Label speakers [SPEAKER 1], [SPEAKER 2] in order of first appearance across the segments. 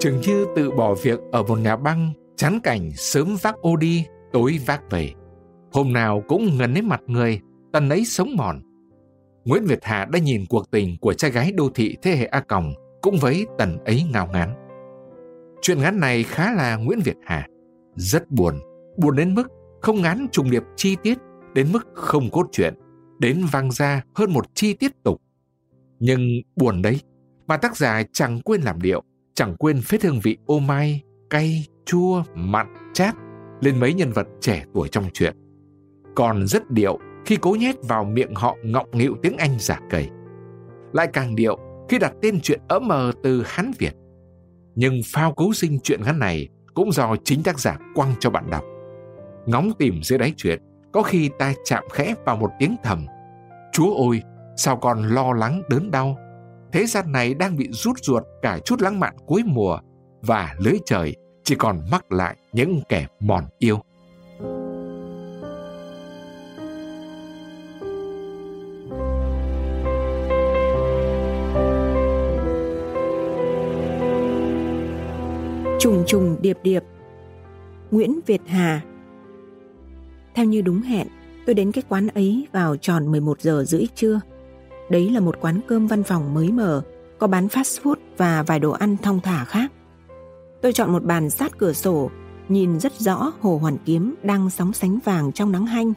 [SPEAKER 1] Chừng như tự bỏ việc ở một nhà băng, chán cảnh sớm vác ô đi, tối vác về. Hôm nào cũng ngần đến mặt người, tần ấy sống mòn. Nguyễn Việt Hà đã nhìn cuộc tình của trai gái đô thị thế hệ A Còng cũng với tần ấy ngao ngán. Chuyện ngắn này khá là Nguyễn Việt Hà. Rất buồn, buồn đến mức không ngắn trùng điệp chi tiết, đến mức không cốt truyện, đến vang ra hơn một chi tiết tục. Nhưng buồn đấy, mà tác giả chẳng quên làm điệu, chẳng quên phết hương vị ô mai, cay, chua, mặn, chát lên mấy nhân vật trẻ tuổi trong chuyện. Còn rất điệu khi cố nhét vào miệng họ ngọng nghịu tiếng Anh giả cầy. Lại càng điệu khi đặt tên chuyện ấm mờ từ Hán Việt. Nhưng phao cứu sinh chuyện ngắn này cũng do chính tác giả quăng cho bạn đọc. Ngóng tìm dưới đáy chuyện, có khi ta chạm khẽ vào một tiếng thầm. Chúa ôi, sao còn lo lắng đớn đau? Thế gian này đang bị rút ruột cả chút lãng mạn cuối mùa và lưới trời chỉ còn mắc lại những kẻ mòn yêu.
[SPEAKER 2] Trùng trùng điệp điệp Nguyễn Việt Hà Theo như đúng hẹn, tôi đến cái quán ấy vào tròn 11 giờ rưỡi trưa. Đấy là một quán cơm văn phòng mới mở, có bán fast food và vài đồ ăn thong thả khác. Tôi chọn một bàn sát cửa sổ, nhìn rất rõ Hồ Hoàn Kiếm đang sóng sánh vàng trong nắng hanh.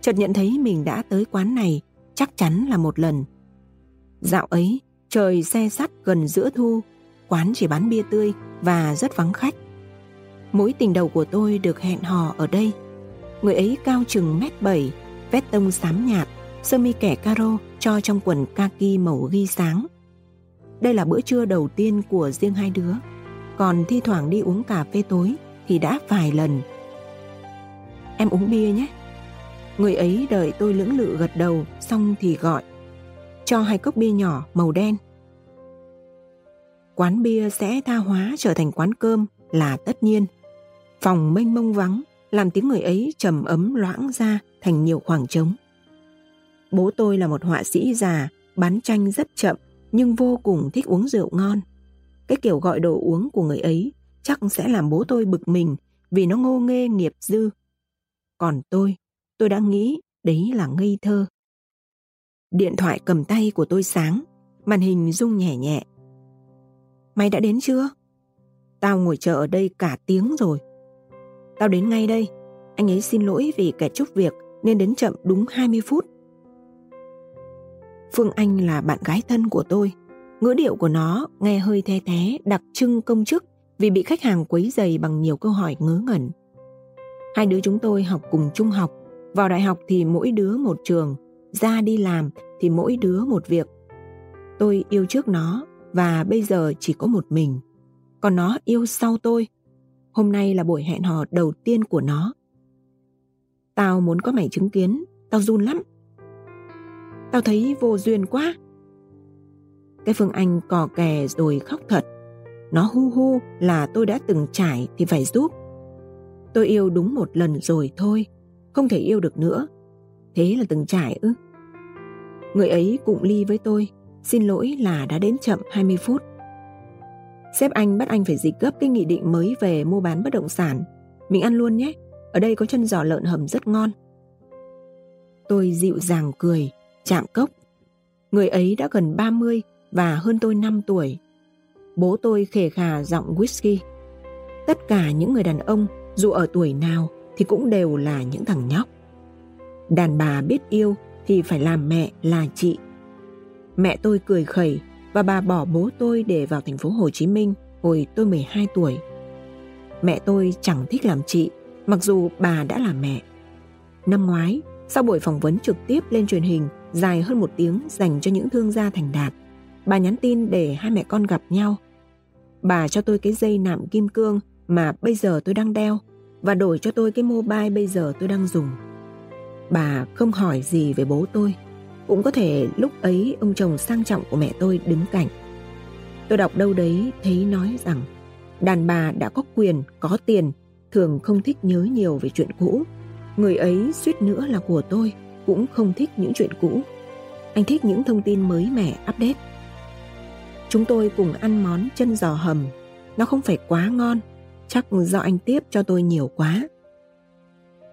[SPEAKER 2] Chợt nhận thấy mình đã tới quán này, chắc chắn là một lần. Dạo ấy, trời xe sắt gần giữa thu, quán chỉ bán bia tươi và rất vắng khách. Mối tình đầu của tôi được hẹn hò ở đây. Người ấy cao chừng mét bảy, vét tông xám nhạt, sơ mi kẻ caro cho trong quần kaki màu ghi sáng. Đây là bữa trưa đầu tiên của riêng hai đứa, còn thi thoảng đi uống cà phê tối thì đã vài lần. Em uống bia nhé. Người ấy đợi tôi lưỡng lự gật đầu xong thì gọi. Cho hai cốc bia nhỏ màu đen quán bia sẽ tha hóa trở thành quán cơm là tất nhiên. Phòng mênh mông vắng làm tiếng người ấy trầm ấm loãng ra thành nhiều khoảng trống. Bố tôi là một họa sĩ già, bán tranh rất chậm nhưng vô cùng thích uống rượu ngon. Cái kiểu gọi đồ uống của người ấy chắc sẽ làm bố tôi bực mình vì nó ngô nghê nghiệp dư. Còn tôi, tôi đã nghĩ đấy là ngây thơ. Điện thoại cầm tay của tôi sáng, màn hình rung nhẹ nhẹ Mày đã đến chưa? Tao ngồi chờ ở đây cả tiếng rồi. Tao đến ngay đây. Anh ấy xin lỗi vì kẻ chút việc nên đến chậm đúng 20 phút. Phương Anh là bạn gái thân của tôi. Ngữ điệu của nó nghe hơi the thế đặc trưng công chức vì bị khách hàng quấy dày bằng nhiều câu hỏi ngớ ngẩn. Hai đứa chúng tôi học cùng trung học. Vào đại học thì mỗi đứa một trường. Ra đi làm thì mỗi đứa một việc. Tôi yêu trước nó và bây giờ chỉ có một mình. Còn nó yêu sau tôi. Hôm nay là buổi hẹn hò đầu tiên của nó. Tao muốn có mày chứng kiến, tao run lắm. Tao thấy vô duyên quá. Cái Phương Anh cò kè rồi khóc thật. Nó hu hu là tôi đã từng trải thì phải giúp. Tôi yêu đúng một lần rồi thôi, không thể yêu được nữa. Thế là từng trải ư. Người ấy cũng ly với tôi, Xin lỗi là đã đến chậm 20 phút. Sếp anh bắt anh phải dịch gấp cái nghị định mới về mua bán bất động sản. Mình ăn luôn nhé, ở đây có chân giò lợn hầm rất ngon. Tôi dịu dàng cười, chạm cốc. Người ấy đã gần 30 và hơn tôi 5 tuổi. Bố tôi khề khà giọng whisky. Tất cả những người đàn ông dù ở tuổi nào thì cũng đều là những thằng nhóc. Đàn bà biết yêu thì phải làm mẹ là chị Mẹ tôi cười khẩy và bà bỏ bố tôi để vào thành phố Hồ Chí Minh hồi tôi 12 tuổi. Mẹ tôi chẳng thích làm chị, mặc dù bà đã là mẹ. Năm ngoái, sau buổi phỏng vấn trực tiếp lên truyền hình dài hơn một tiếng dành cho những thương gia thành đạt, bà nhắn tin để hai mẹ con gặp nhau. Bà cho tôi cái dây nạm kim cương mà bây giờ tôi đang đeo và đổi cho tôi cái mobile bây giờ tôi đang dùng. Bà không hỏi gì về bố tôi. Cũng có thể lúc ấy ông chồng sang trọng của mẹ tôi đứng cạnh. Tôi đọc đâu đấy thấy nói rằng đàn bà đã có quyền, có tiền, thường không thích nhớ nhiều về chuyện cũ. Người ấy suýt nữa là của tôi, cũng không thích những chuyện cũ. Anh thích những thông tin mới mẻ, update. Chúng tôi cùng ăn món chân giò hầm. nó không phải quá ngon, chắc do anh tiếp cho tôi nhiều quá.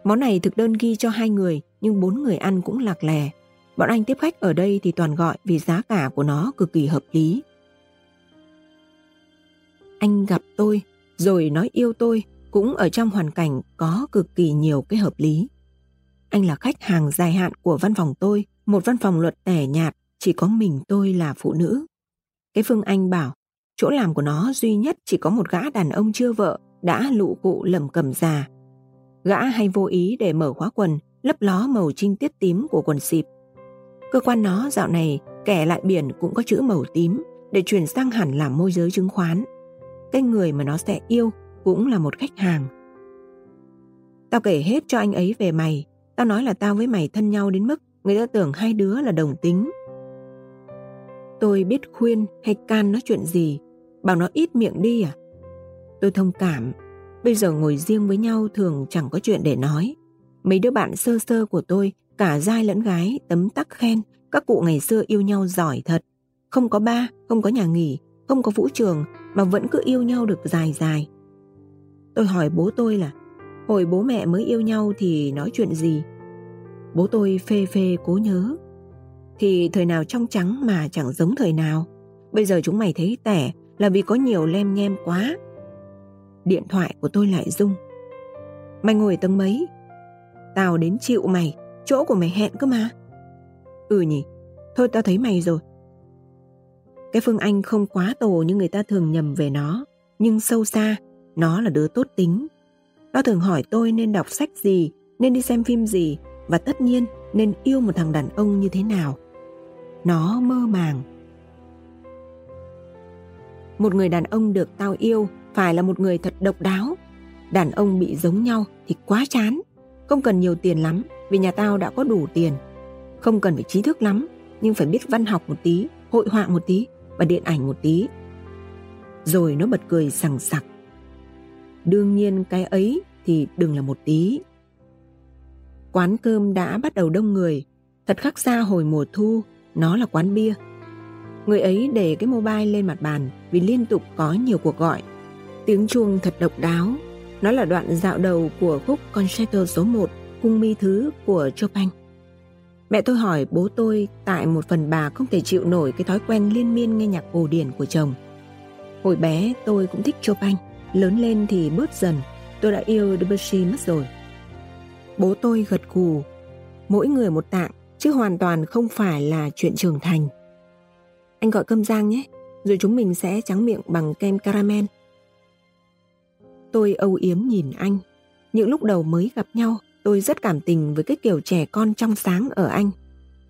[SPEAKER 2] Món này thực đơn ghi cho hai người, nhưng bốn người ăn cũng lạc lè. Bọn anh tiếp khách ở đây thì toàn gọi vì giá cả của nó cực kỳ hợp lý. Anh gặp tôi, rồi nói yêu tôi, cũng ở trong hoàn cảnh có cực kỳ nhiều cái hợp lý. Anh là khách hàng dài hạn của văn phòng tôi, một văn phòng luật tẻ nhạt, chỉ có mình tôi là phụ nữ. Cái Phương Anh bảo, chỗ làm của nó duy nhất chỉ có một gã đàn ông chưa vợ đã lụ cụ lầm cầm già. Gã hay vô ý để mở khóa quần, lấp ló màu trinh tiết tím của quần xịp. Cơ quan nó dạo này kẻ lại biển cũng có chữ màu tím để chuyển sang hẳn làm môi giới chứng khoán. Cái người mà nó sẽ yêu cũng là một khách hàng. Tao kể hết cho anh ấy về mày. Tao nói là tao với mày thân nhau đến mức người ta tưởng hai đứa là đồng tính. Tôi biết khuyên hay can nó chuyện gì, bảo nó ít miệng đi à? Tôi thông cảm, bây giờ ngồi riêng với nhau thường chẳng có chuyện để nói. Mấy đứa bạn sơ sơ của tôi, cả trai lẫn gái, tấm tắc khen, các cụ ngày xưa yêu nhau giỏi thật. Không có ba, không có nhà nghỉ, không có vũ trường, mà vẫn cứ yêu nhau được dài dài. Tôi hỏi bố tôi là, hồi bố mẹ mới yêu nhau thì nói chuyện gì? Bố tôi phê phê cố nhớ. Thì thời nào trong trắng mà chẳng giống thời nào. Bây giờ chúng mày thấy tẻ là vì có nhiều lem nhem quá. Điện thoại của tôi lại rung. Mày ngồi tầng mấy? Tao đến chịu mày, chỗ của mày hẹn cơ mà. Ừ nhỉ, thôi tao thấy mày rồi. Cái Phương Anh không quá tổ như người ta thường nhầm về nó, nhưng sâu xa, nó là đứa tốt tính. Nó thường hỏi tôi nên đọc sách gì, nên đi xem phim gì, và tất nhiên nên yêu một thằng đàn ông như thế nào. Nó mơ màng. Một người đàn ông được tao yêu phải là một người thật độc đáo. Đàn ông bị giống nhau thì quá chán. Không cần nhiều tiền lắm vì nhà tao đã có đủ tiền. Không cần phải trí thức lắm nhưng phải biết văn học một tí, hội họa một tí và điện ảnh một tí. Rồi nó bật cười sằng sặc. Đương nhiên cái ấy thì đừng là một tí. Quán cơm đã bắt đầu đông người. Thật khác xa hồi mùa thu, nó là quán bia. Người ấy để cái mobile lên mặt bàn vì liên tục có nhiều cuộc gọi. Tiếng chuông thật độc đáo. Nó là đoạn dạo đầu của khúc Concerto số 1 Cung mi thứ của Chopin. Mẹ tôi hỏi bố tôi tại một phần bà không thể chịu nổi cái thói quen liên miên nghe nhạc cổ điển của chồng. Hồi bé tôi cũng thích Chopin, lớn lên thì bớt dần, tôi đã yêu Debussy mất rồi. Bố tôi gật gù, mỗi người một tạng, chứ hoàn toàn không phải là chuyện trưởng thành. Anh gọi cơm rang nhé, rồi chúng mình sẽ trắng miệng bằng kem caramel. Tôi âu yếm nhìn anh. Những lúc đầu mới gặp nhau, tôi rất cảm tình với cái kiểu trẻ con trong sáng ở anh.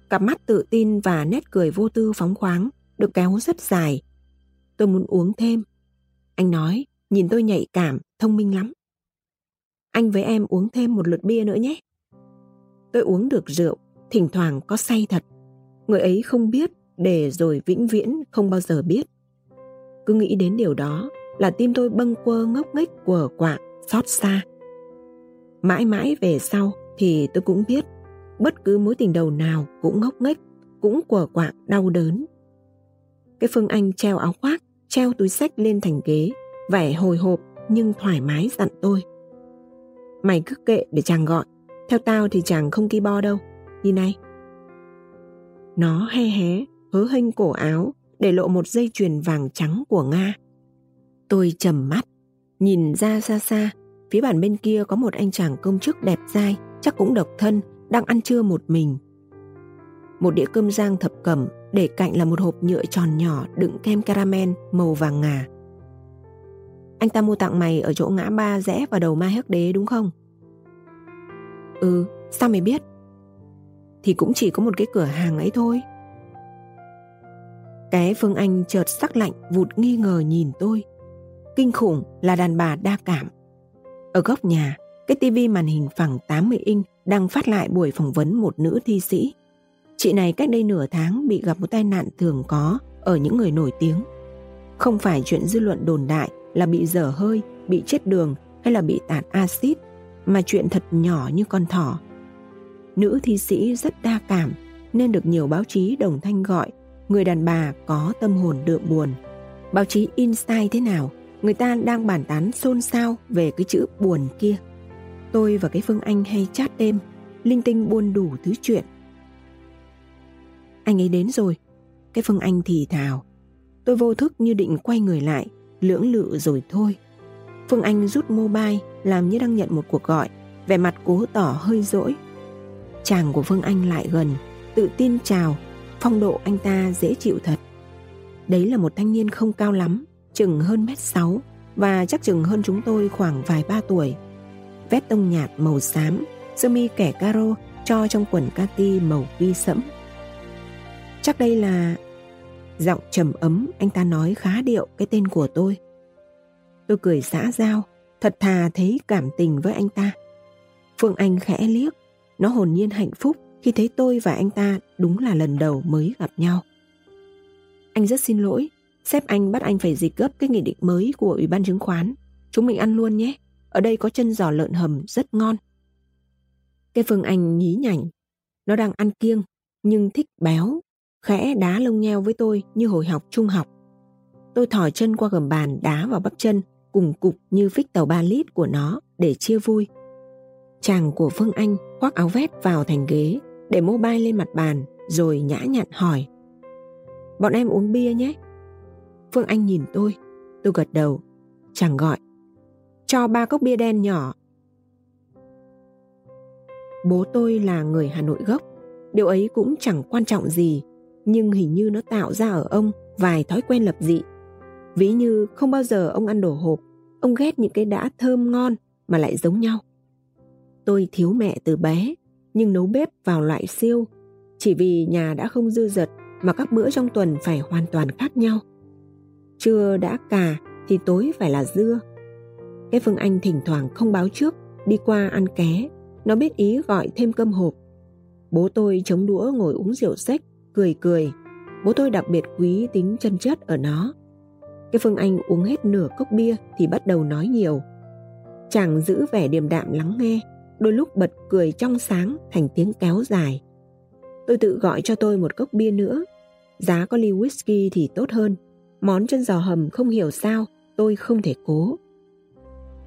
[SPEAKER 2] Cặp mắt tự tin và nét cười vô tư phóng khoáng, được kéo rất dài. Tôi muốn uống thêm. Anh nói, nhìn tôi nhạy cảm, thông minh lắm. Anh với em uống thêm một lượt bia nữa nhé. Tôi uống được rượu, thỉnh thoảng có say thật. Người ấy không biết, để rồi vĩnh viễn không bao giờ biết. Cứ nghĩ đến điều đó là tim tôi bâng quơ ngốc nghếch của quạng, xót xa. Mãi mãi về sau thì tôi cũng biết bất cứ mối tình đầu nào cũng ngốc nghếch, cũng quở quạng đau đớn. Cái Phương Anh treo áo khoác, treo túi sách lên thành ghế, vẻ hồi hộp nhưng thoải mái dặn tôi. Mày cứ kệ để chàng gọi, theo tao thì chàng không ki bo đâu, đi này. Nó he hé, hớ hênh cổ áo để lộ một dây chuyền vàng trắng của Nga. Tôi trầm mắt, nhìn ra xa xa, phía bàn bên kia có một anh chàng công chức đẹp dai, chắc cũng độc thân, đang ăn trưa một mình. Một đĩa cơm rang thập cẩm, để cạnh là một hộp nhựa tròn nhỏ đựng kem caramel màu vàng ngà. Anh ta mua tặng mày ở chỗ ngã ba rẽ vào đầu Mai Hắc Đế đúng không? Ừ, sao mày biết? Thì cũng chỉ có một cái cửa hàng ấy thôi. Cái Phương Anh chợt sắc lạnh vụt nghi ngờ nhìn tôi. Kinh khủng là đàn bà đa cảm. Ở góc nhà, cái tivi màn hình phẳng 80 inch đang phát lại buổi phỏng vấn một nữ thi sĩ. Chị này cách đây nửa tháng bị gặp một tai nạn thường có ở những người nổi tiếng. Không phải chuyện dư luận đồn đại là bị dở hơi, bị chết đường hay là bị tạt axit, mà chuyện thật nhỏ như con thỏ. Nữ thi sĩ rất đa cảm nên được nhiều báo chí đồng thanh gọi người đàn bà có tâm hồn đượm buồn. Báo chí Insight thế nào người ta đang bàn tán xôn xao về cái chữ buồn kia. Tôi và cái Phương Anh hay chat đêm, linh tinh buôn đủ thứ chuyện. Anh ấy đến rồi, cái Phương Anh thì thào. Tôi vô thức như định quay người lại, lưỡng lự rồi thôi. Phương Anh rút mobile làm như đang nhận một cuộc gọi, vẻ mặt cố tỏ hơi dỗi. Chàng của Phương Anh lại gần, tự tin chào, phong độ anh ta dễ chịu thật. Đấy là một thanh niên không cao lắm, chừng hơn mét sáu và chắc chừng hơn chúng tôi khoảng vài ba tuổi. Vét tông nhạt màu xám, sơ mi kẻ caro cho trong quần kaki màu vi sẫm. Chắc đây là... Giọng trầm ấm anh ta nói khá điệu cái tên của tôi. Tôi cười xã giao, thật thà thấy cảm tình với anh ta. Phương Anh khẽ liếc, nó hồn nhiên hạnh phúc khi thấy tôi và anh ta đúng là lần đầu mới gặp nhau. Anh rất xin lỗi, sếp anh bắt anh phải dịch gấp cái nghị định mới của Ủy ban chứng khoán. Chúng mình ăn luôn nhé, ở đây có chân giò lợn hầm rất ngon. Cái Phương Anh nhí nhảnh, nó đang ăn kiêng nhưng thích béo, khẽ đá lông nheo với tôi như hồi học trung học. Tôi thỏi chân qua gầm bàn đá vào bắp chân cùng cục như phích tàu 3 lít của nó để chia vui. Chàng của Phương Anh khoác áo vét vào thành ghế để mobile lên mặt bàn rồi nhã nhặn hỏi. Bọn em uống bia nhé. Phương Anh nhìn tôi, tôi gật đầu. Chàng gọi. Cho ba cốc bia đen nhỏ. Bố tôi là người Hà Nội gốc. Điều ấy cũng chẳng quan trọng gì, nhưng hình như nó tạo ra ở ông vài thói quen lập dị. Ví như không bao giờ ông ăn đồ hộp, ông ghét những cái đã thơm ngon mà lại giống nhau. Tôi thiếu mẹ từ bé, nhưng nấu bếp vào loại siêu, chỉ vì nhà đã không dư dật mà các bữa trong tuần phải hoàn toàn khác nhau. Trưa đã cà thì tối phải là dưa. Cái Phương Anh thỉnh thoảng không báo trước, đi qua ăn ké, nó biết ý gọi thêm cơm hộp. Bố tôi chống đũa ngồi uống rượu sách, cười cười. Bố tôi đặc biệt quý tính chân chất ở nó. Cái Phương Anh uống hết nửa cốc bia thì bắt đầu nói nhiều. Chàng giữ vẻ điềm đạm lắng nghe, đôi lúc bật cười trong sáng thành tiếng kéo dài. Tôi tự gọi cho tôi một cốc bia nữa. Giá có ly whisky thì tốt hơn. Món chân giò hầm không hiểu sao, tôi không thể cố.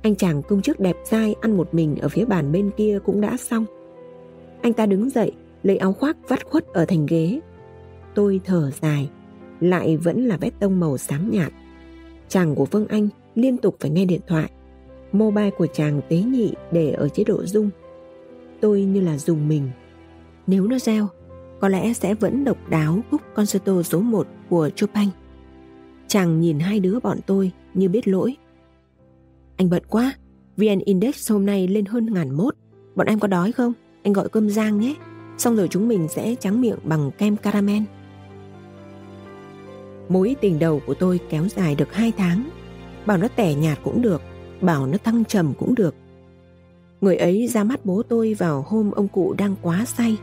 [SPEAKER 2] Anh chàng công chức đẹp dai ăn một mình ở phía bàn bên kia cũng đã xong. Anh ta đứng dậy, lấy áo khoác vắt khuất ở thành ghế. Tôi thở dài, lại vẫn là vết tông màu xám nhạt. Chàng của Phương Anh liên tục phải nghe điện thoại. Mobile của chàng tế nhị để ở chế độ rung. Tôi như là dùng mình. Nếu nó reo, có lẽ sẽ vẫn độc đáo khúc concerto số 1 của Chopin. Chàng nhìn hai đứa bọn tôi như biết lỗi. Anh bận quá, VN Index hôm nay lên hơn ngàn mốt. Bọn em có đói không? Anh gọi cơm rang nhé. Xong rồi chúng mình sẽ trắng miệng bằng kem caramel. Mối tình đầu của tôi kéo dài được 2 tháng. Bảo nó tẻ nhạt cũng được, bảo nó thăng trầm cũng được. Người ấy ra mắt bố tôi vào hôm ông cụ đang quá say.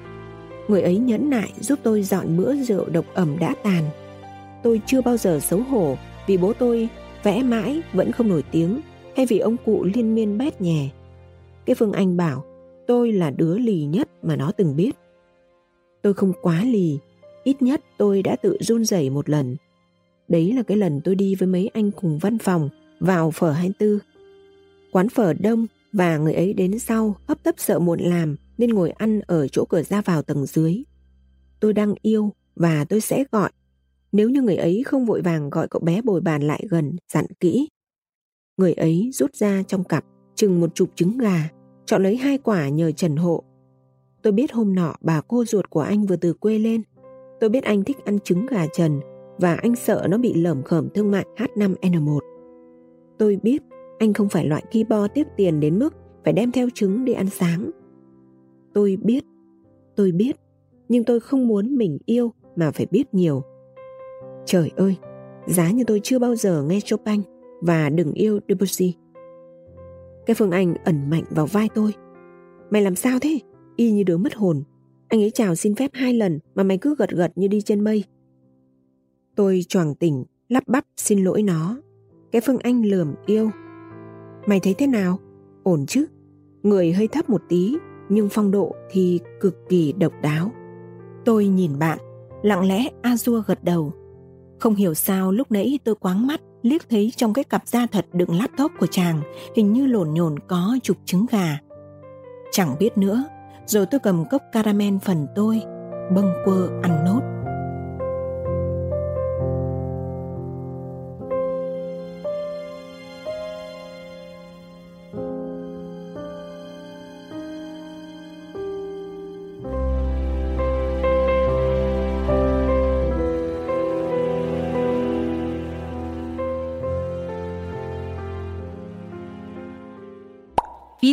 [SPEAKER 2] Người ấy nhẫn nại giúp tôi dọn bữa rượu độc ẩm đã tàn. Tôi chưa bao giờ xấu hổ vì bố tôi vẽ mãi vẫn không nổi tiếng hay vì ông cụ liên miên bét nhè. Cái Phương Anh bảo tôi là đứa lì nhất mà nó từng biết. Tôi không quá lì, ít nhất tôi đã tự run rẩy một lần. Đấy là cái lần tôi đi với mấy anh cùng văn phòng vào phở 24. Quán phở đông và người ấy đến sau hấp tấp sợ muộn làm nên ngồi ăn ở chỗ cửa ra vào tầng dưới. Tôi đang yêu và tôi sẽ gọi. Nếu như người ấy không vội vàng gọi cậu bé bồi bàn lại gần, dặn kỹ. Người ấy rút ra trong cặp chừng một chục trứng gà, chọn lấy hai quả nhờ Trần Hộ. Tôi biết hôm nọ bà cô ruột của anh vừa từ quê lên. Tôi biết anh thích ăn trứng gà trần và anh sợ nó bị lởm khởm thương mại H5N1. Tôi biết anh không phải loại keyboard tiếp tiền đến mức phải đem theo trứng đi ăn sáng. Tôi biết, tôi biết, nhưng tôi không muốn mình yêu mà phải biết nhiều. Trời ơi, giá như tôi chưa bao giờ nghe Chopin và đừng yêu Debussy. Cái Phương Anh ẩn mạnh vào vai tôi. Mày làm sao thế? Y như đứa mất hồn. Anh ấy chào xin phép hai lần mà mày cứ gật gật như đi trên mây. Tôi choàng tỉnh, lắp bắp xin lỗi nó. Cái Phương Anh lườm yêu. Mày thấy thế nào? Ổn chứ? Người hơi thấp một tí, nhưng phong độ thì cực kỳ độc đáo. Tôi nhìn bạn, lặng lẽ a dua gật đầu. Không hiểu sao lúc nãy tôi quáng mắt liếc thấy trong cái cặp da thật đựng laptop của chàng hình như lổn nhổn có chục trứng gà. Chẳng biết nữa, rồi tôi cầm cốc caramel phần tôi, bâng quơ ăn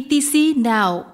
[SPEAKER 3] ETC nào?